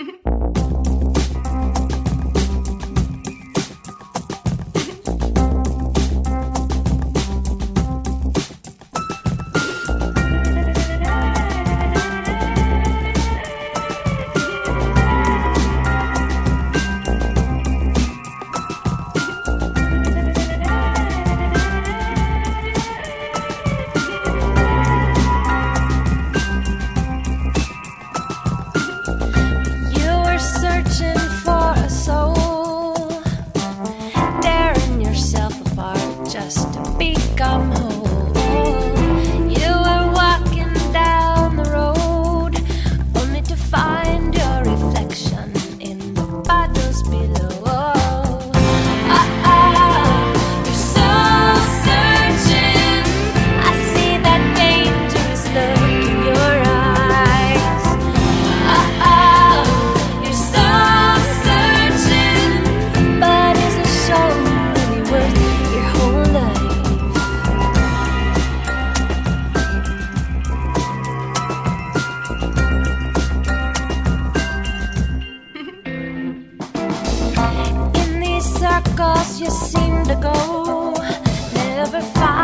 Mm-hmm. In these circles you seem to go, never find.